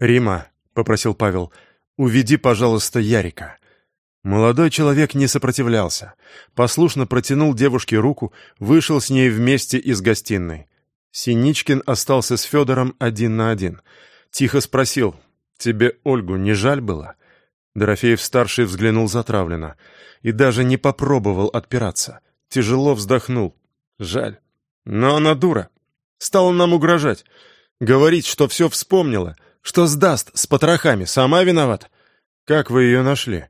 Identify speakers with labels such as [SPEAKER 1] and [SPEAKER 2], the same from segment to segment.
[SPEAKER 1] «Рима», — попросил Павел, — «уведи, пожалуйста, Ярика». Молодой человек не сопротивлялся. Послушно протянул девушке руку, вышел с ней вместе из гостиной. Синичкин остался с Федором один на один. Тихо спросил, «Тебе Ольгу не жаль было?» Дорофеев-старший взглянул затравленно и даже не попробовал отпираться. Тяжело вздохнул. «Жаль. Но она дура. Стала нам угрожать. Говорить, что все вспомнила, что сдаст с потрохами, сама виноват. Как вы ее нашли?»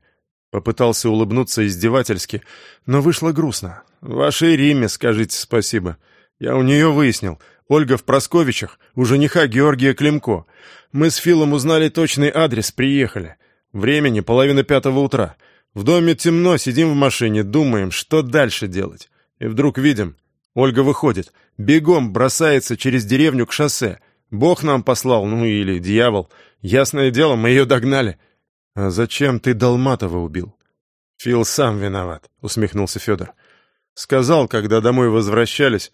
[SPEAKER 1] Попытался улыбнуться издевательски, но вышло грустно. «Вашей Риме скажите спасибо. Я у нее выяснил. Ольга в Просковичах, у жениха Георгия Климко. Мы с Филом узнали точный адрес, приехали. Времени половина пятого утра. В доме темно, сидим в машине, думаем, что дальше делать. И вдруг видим, Ольга выходит, бегом бросается через деревню к шоссе. Бог нам послал, ну или дьявол. Ясное дело, мы ее догнали. А зачем ты Долматова убил? Фил сам виноват, усмехнулся Федор. Сказал, когда домой возвращались,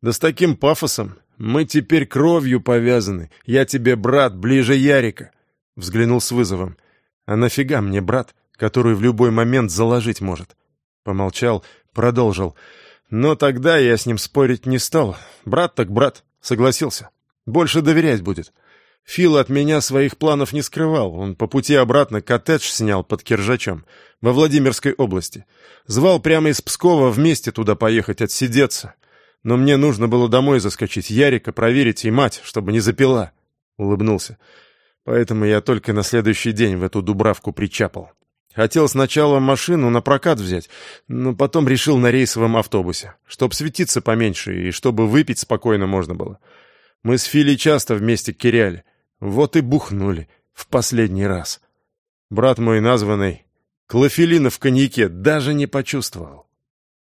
[SPEAKER 1] да с таким пафосом. Мы теперь кровью повязаны. Я тебе брат, ближе Ярика. Взглянул с вызовом. А нафига мне брат, который в любой момент заложить может? Помолчал, продолжил. Но тогда я с ним спорить не стал. Брат так брат, согласился. Больше доверять будет. Фил от меня своих планов не скрывал. Он по пути обратно коттедж снял под Киржачом, во Владимирской области. Звал прямо из Пскова вместе туда поехать отсидеться. Но мне нужно было домой заскочить, Ярика проверить и мать, чтобы не запила. Улыбнулся. Поэтому я только на следующий день в эту Дубравку причапал. Хотел сначала машину на прокат взять, но потом решил на рейсовом автобусе, чтоб светиться поменьше и чтобы выпить спокойно можно было. Мы с Фили часто вместе киряли. Вот и бухнули в последний раз. Брат мой названный Клофелина в коньяке даже не почувствовал.